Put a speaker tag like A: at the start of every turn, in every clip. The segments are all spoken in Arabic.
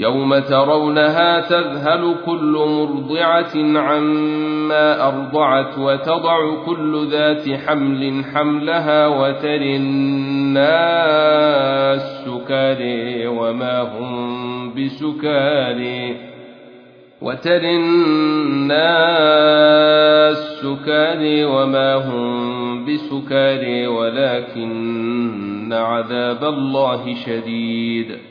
A: يوم ترونها تذهل كل مرضعة عما أرضعت وتضع كل ذات حمل حملها وتر الناس سكاري وما هم بسكاري وتر الناس سكاري وما هم بسكاري ولكن عذاب الله شديد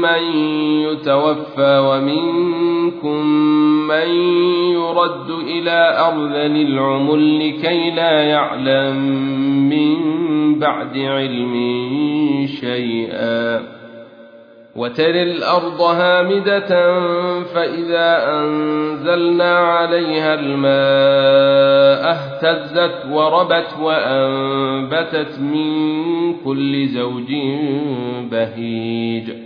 A: من يتوفى ومنكم من يرد إلى ارذل العمر لكي لا يعلم من بعد علم شيئا وترى الأرض هامده فاذا انزلنا عليها الماء اهتزت وربت وانبتت من كل زوج بهيج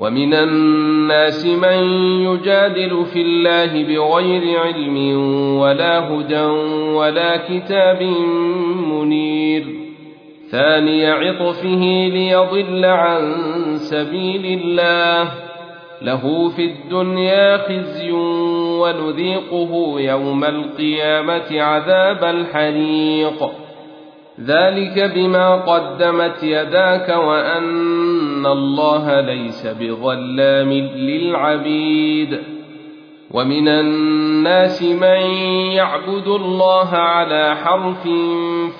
A: ومن الناس من يجادل في الله بغير علم ولا هدى ولا كتاب منير. ثاني عطفه ليضل عن سبيل الله. له في الدنيا خزي ونذيقه يوم القيامة عذاب الحريق. ذلك بما قدمت يداك وأن الله ليس بظلام للعبيد ومن الناس من يعبد الله على حرف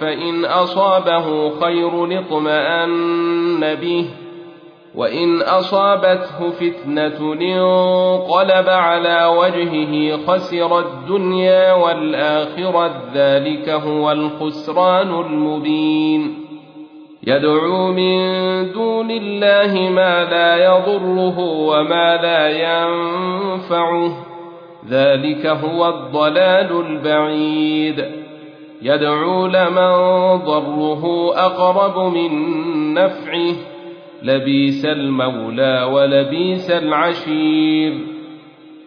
A: فان اصابه خير اطمان به وان اصابته فتنه انقلب على وجهه خسر الدنيا والاخره ذلك هو الخسران المبين يدعو من دون الله ما لا يضره وما لا ينفعه. ذلك هو الضلال البعيد. يدعو لمن ضره أقرب من نفعه. لبيس المولى ولبيس العشير.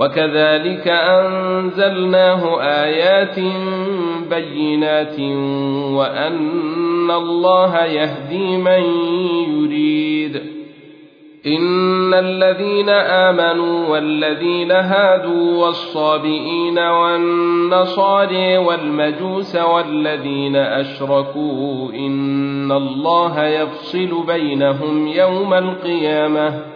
A: وكذلك أنزلناه آيات بينات وأن الله يهدي من يريد. إن الذين آمنوا والذين هادوا والصابئين والنصاري والمجوس والذين أشركوا إن الله يفصل بينهم يوم القيامة.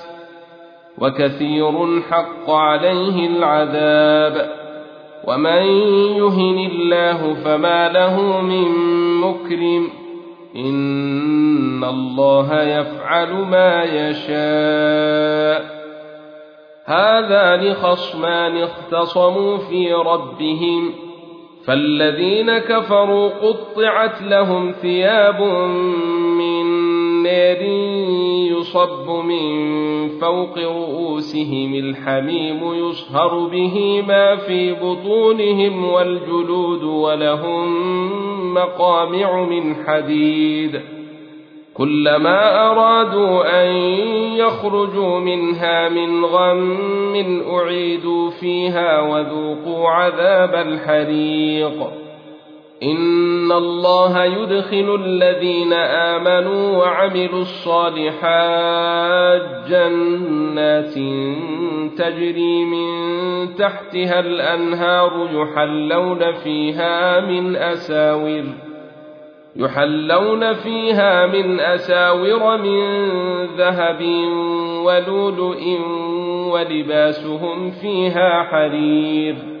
A: وكثير حق عليه العذاب. ومن يهن الله فما له من مكرم. إن الله يفعل ما يشاء. هذان خصمان اختصموا في ربهم. فالذين كفروا قطعت لهم ثياب من نار يصب من فوق رؤوسهم الحميم يصهر به ما في بطونهم والجلود ولهم مقامع من حديد. كلما أرادوا أن يخرجوا منها من غم أعيدوا فيها وذوقوا عذاب الحريق. ان الله يدخل الذين امنوا وعملوا الصالحات جنات تجري من تحتها الانهار يحلون فيها من اساور يحلون فيها من اساور من ذهب ولؤلؤ ولباسهم فيها حرير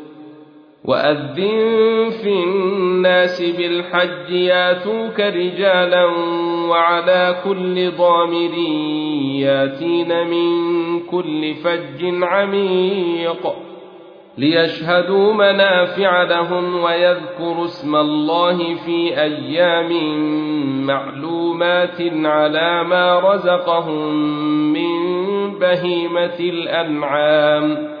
A: وأذن في الناس بالحج ياتوك رجالا وعلى كل ضامر ياتين من كل فج عميق ليشهدوا منافع لهم ويذكروا اسم الله في أيام معلومات على ما رزقهم من بهيمة الأنعام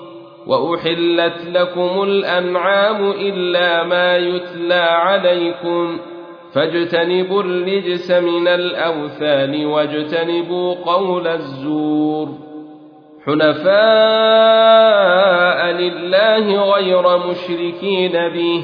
A: وأحلت لكم الأنعام إلا ما يتلى عليكم فاجتنبوا الرجس من الأوثان واجتنبوا قول الزور حنفاء لله غير مشركين به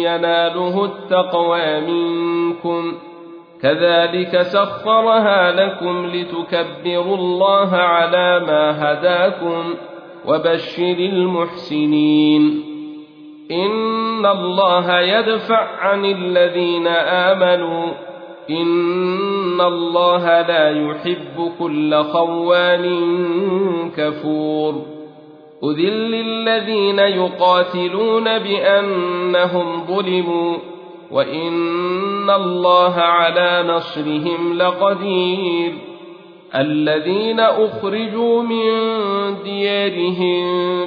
A: يناله التقوى منكم كذلك سخرها لكم لتكبروا الله على ما هداكم وبشر المحسنين. إن الله يدفع عن الذين آمنوا. إن الله لا يحب كل خوان كفور. أذل الذين يقاتلون بأنهم ظلموا وإن الله على نصرهم لقدير الذين أخرجوا من ديارهم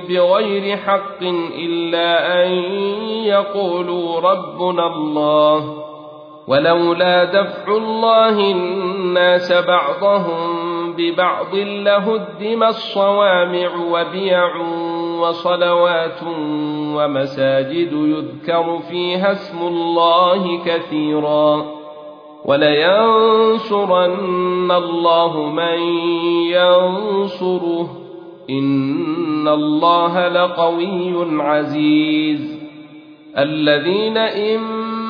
A: بغير حق إلا أن يقولوا ربنا الله ولولا دفع الله الناس بعضهم ببعض لهدم الصوامع وبيع وصلوات ومساجد يذكر فيها اسم الله كثيرا. ولينصرن الله من ينصره. إن الله لقوي عزيز. الذين إن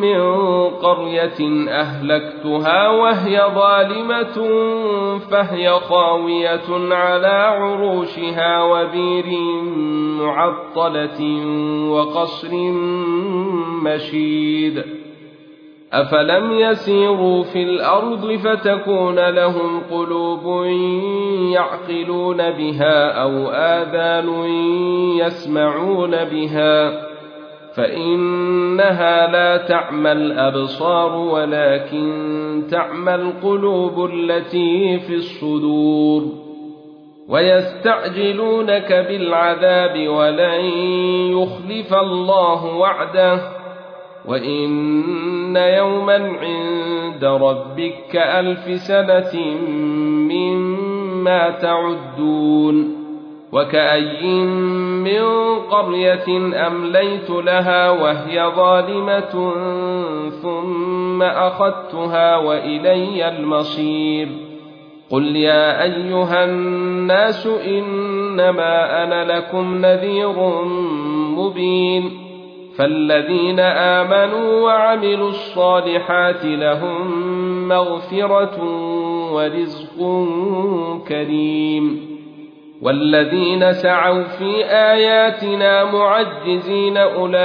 A: من قرية أهلكتها وهي ظالمة فهي خاوية على عروشها وبير معطلة وقصر مشيد. أفلم يسيروا في الأرض فتكون لهم قلوب يعقلون بها أو آذان يسمعون بها فإنها لا تعمى الأبصار ولكن تعمى القلوب التي في الصدور ويستعجلونك بالعذاب ولن يخلف الله وعده وإن يوما عند ربك كألف سنة مما تعدون وكأي من قرية أمليت لها وهي ظالمة ثم أخذتها وإلي المصير قل يا أيها الناس إنما أنا لكم نذير مبين فالذين آمنوا وعملوا الصالحات لهم مغفرة ورزق كريم والذين سعوا في آياتنا معجزين أولئك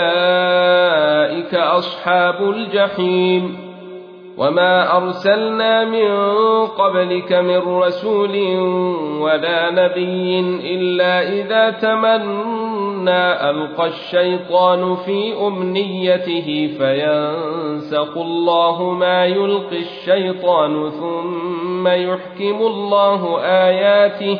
A: أصحاب الجحيم وما أرسلنا من قبلك من رسول ولا نبي إلا إذا تمنى ألقى الشيطان في أمنيته فينسخ الله ما يلقي الشيطان ثم يحكم الله آياته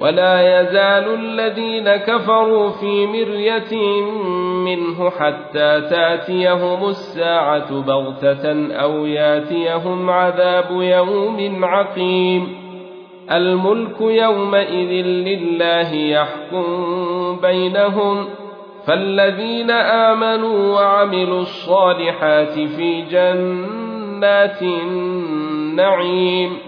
A: ولا يزال الذين كفروا في مرية منه حتى تاتيهم الساعة بغتة أو ياتيهم عذاب يوم عقيم. الملك يومئذ لله يحكم بينهم. فالذين آمنوا وعملوا الصالحات في جنات النعيم.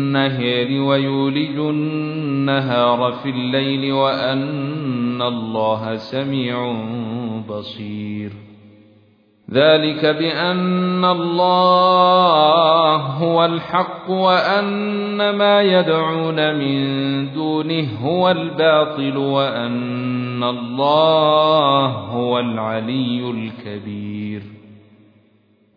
B: ويولج النهار في الليل وأن الله سميع بصير. ذلك بأن الله هو الحق وأن ما يدعون من دونه هو الباطل وأن الله هو العلي الكبير.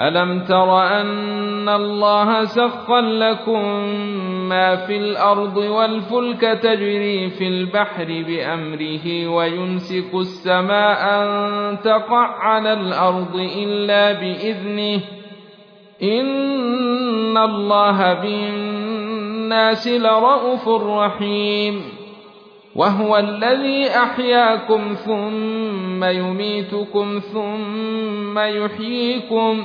B: ألم تر أن الله سخر لكم ما في الأرض والفلك تجري في البحر بأمره ويمسك السماء أن تقع على الأرض إلا بإذنه إن الله بالناس لرءوف رحيم وهو الذي أحياكم ثم يميتكم ثم يحييكم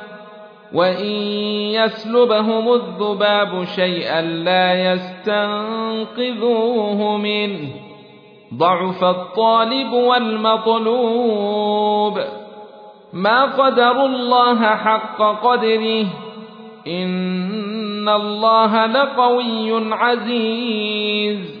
B: وان يسلبهم الذباب شيئا لا يستنقذوه منه. ضعف الطالب والمطلوب. ما قدروا الله حق قدره. ان الله لقوي عزيز.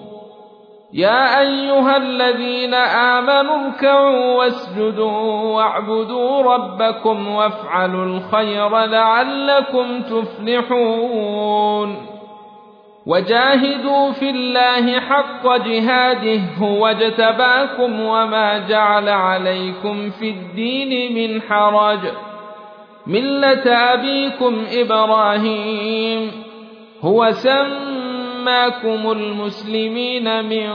B: يا أيها الذين آمنوا اركعوا واسجدوا واعبدوا ربكم وافعلوا الخير لعلكم تفلحون. وجاهدوا في الله حق جهاده هو اجتباكم وما جعل عليكم في الدين من حرج. ملة أبيكم إبراهيم. هو سم سماكم المسلمين من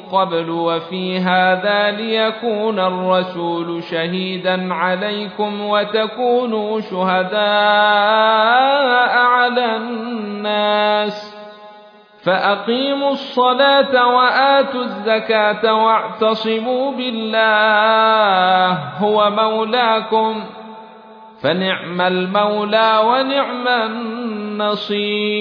B: قبل وفي هذا ليكون الرسول شهيدا عليكم وتكونوا شهداء على الناس فاقيموا الصلاه واتوا الزكاه واعتصموا بالله هو مولاكم فنعم المولى ونعم النصير